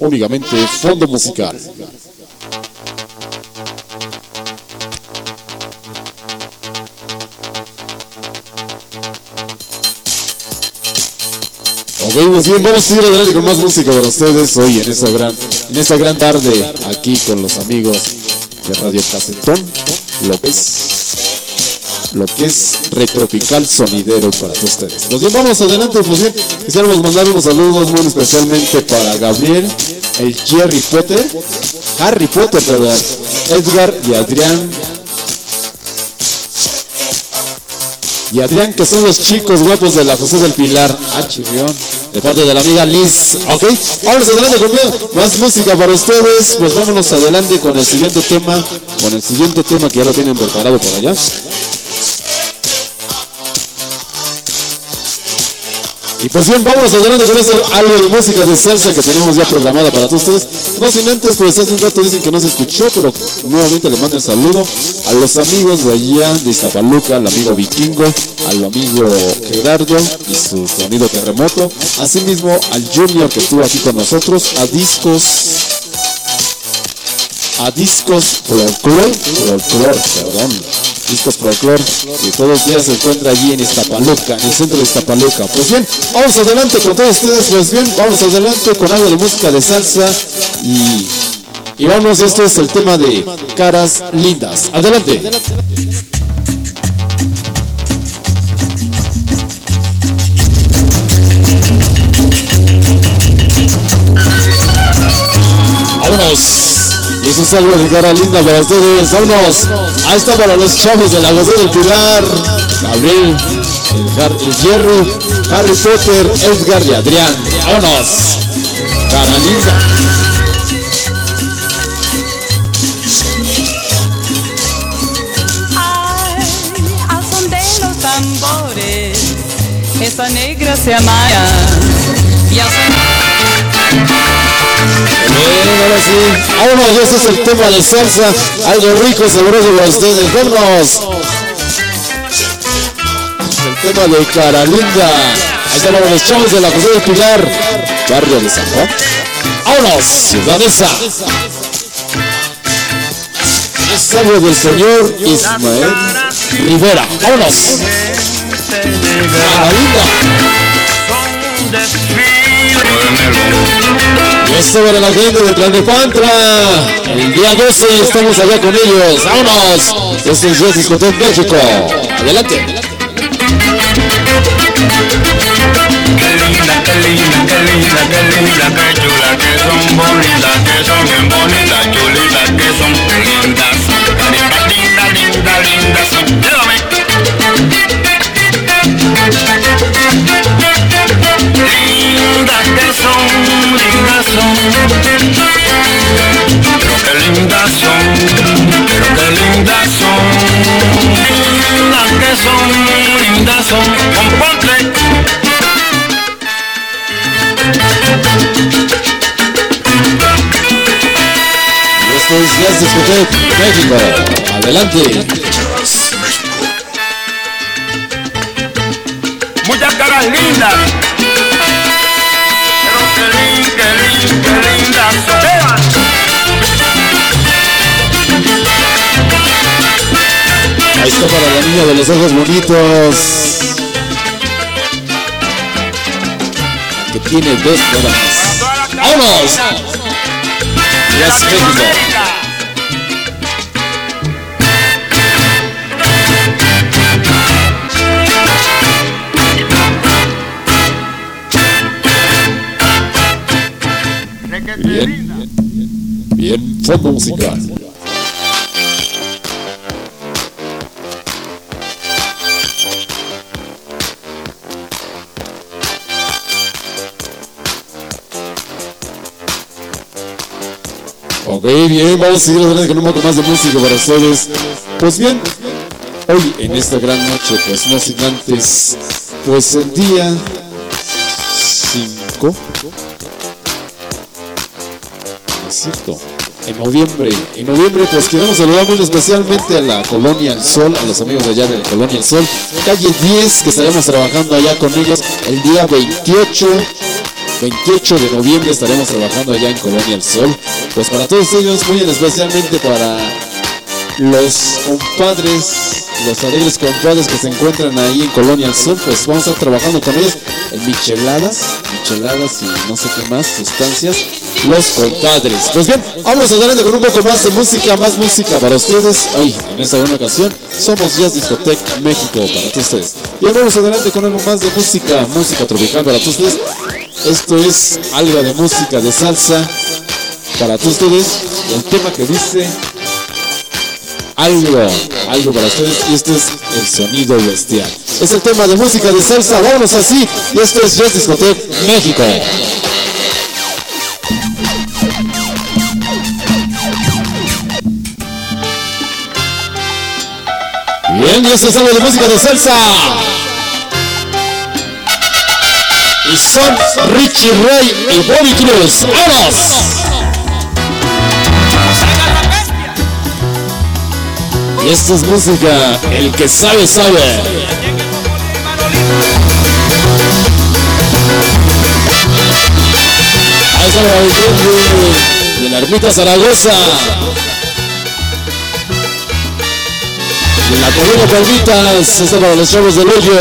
únicamente fondo musical. Ok, pues bien, vamos a ir adelante con más música para ustedes hoy en esta gran, en esta gran tarde aquí con los amigos de Radio Casetón, es, lo que es retropical sonidero para ustedes. Nos bien, vamos adelante, pues bien, quisiéramos mandar unos saludos muy especialmente para Gabriel, el Jerry Potter, Harry Potter, ¿verdad? Edgar y Adrián y Adrián, que son los chicos guapos de la José del Pilar. Ah, chirrión. De parte de la amiga Liz. Ok, vámonos adelante con más música para ustedes. Pues vámonos adelante con el siguiente tema. Con el siguiente tema que ya lo tienen preparado por allá. Y pues bien, vamos adelante con eso, algo de música de salsa que tenemos ya programada para todos ustedes. No sin antes, pues hace un rato dicen que no se escuchó, pero nuevamente le mando el saludo a los amigos de allá de Iztapaluca, al amigo Vikingo, al amigo Gerardo y su sonido terremoto, asimismo al Junior que estuvo aquí con nosotros, a Discos a Discos Folklore, Folklore, Discos Folklore, que todos los días se encuentra allí en Iztapaluca, en el centro de Iztapaluca. Pues bien, vamos adelante con todos ustedes, pues bien, vamos adelante con algo de música de salsa y, y vamos, esto es el tema de Caras Lindas. Adelante. Vámonos. Eso es algo de cara linda para ustedes. Vámonos. Ahí está para los chavos de la José del Pilar. Gabriel, el, Har el Jerry, Harry Potter, Edgar y Adrián. Vámonos. Cara linda. Ay, al son de los tambores, esa negra se. Y al son Bien, ahora sí. Vámonos, ese es el tema de salsa. Algo rico, sabroso para ustedes. Vámonos. El tema de cara linda. Ahí están los chavos de la José del Pilar. Barrio de San Juan. Vámonos, ciudadesa. Es algo del señor Ismael Rivera. Vámonos. Cara para la gente de Tlalnepantla. El día 12 estamos allá con ellos. ¡Vámonos! Este es Jazz Discotec México. Adelante. Qué linda, qué linda, qué linda, qué linda, qué chula, que son bonitas, que son bien bonitas, chulitas, que son lindas, Y esto es Jazz Discotec México. Adelante. muchas caras lindas. Pero qué lindas, qué lindas, qué lindas. Ahí está para la niña de los ojos bonitos. Que tiene dos horas. ¡Vámonos! México. Fondo musical. Ok, bien, vamos a seguir adelante con un poco más de música para ustedes. Pues bien, hoy en esta gran noche, pues no sin antes, pues el día 5, es cierto, en noviembre, en noviembre pues queremos saludar muy especialmente a la Colonia El Sol, a los amigos allá de la Colonia El Sol, calle 10, que estaremos trabajando allá con ellos. El día 28 28 de noviembre estaremos trabajando allá en Colonia El Sol. Pues para todos ellos, muy especialmente para los compadres, los alegres compadres que se encuentran ahí en Colonia Sol, pues vamos a estar trabajando con ellos en micheladas, micheladas y no sé qué más sustancias. Los compadres. Pues bien, vamos adelante con un poco más de música, más música para ustedes. Hoy, en esta buena ocasión, somos Jazz Discotech México para todos ustedes. Y vamos adelante con algo más de música, música tropical para todos ustedes. Esto es algo de música de salsa para todos ustedes. El tema que dice algo, algo para ustedes y este es el sonido bestial. Es el tema de música de salsa, vámonos así y esto es Jazz Discotech México. Bien, y esto es algo de música de salsa. Y son Richie Ray y Bobby Cruz. ¡Vamos! Y esto es música, el que sabe, sabe. Ahí está la de, la ermita Zaragoza. De la colonia Palmitas, esta para los chavos del hoyo.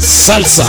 Salsa.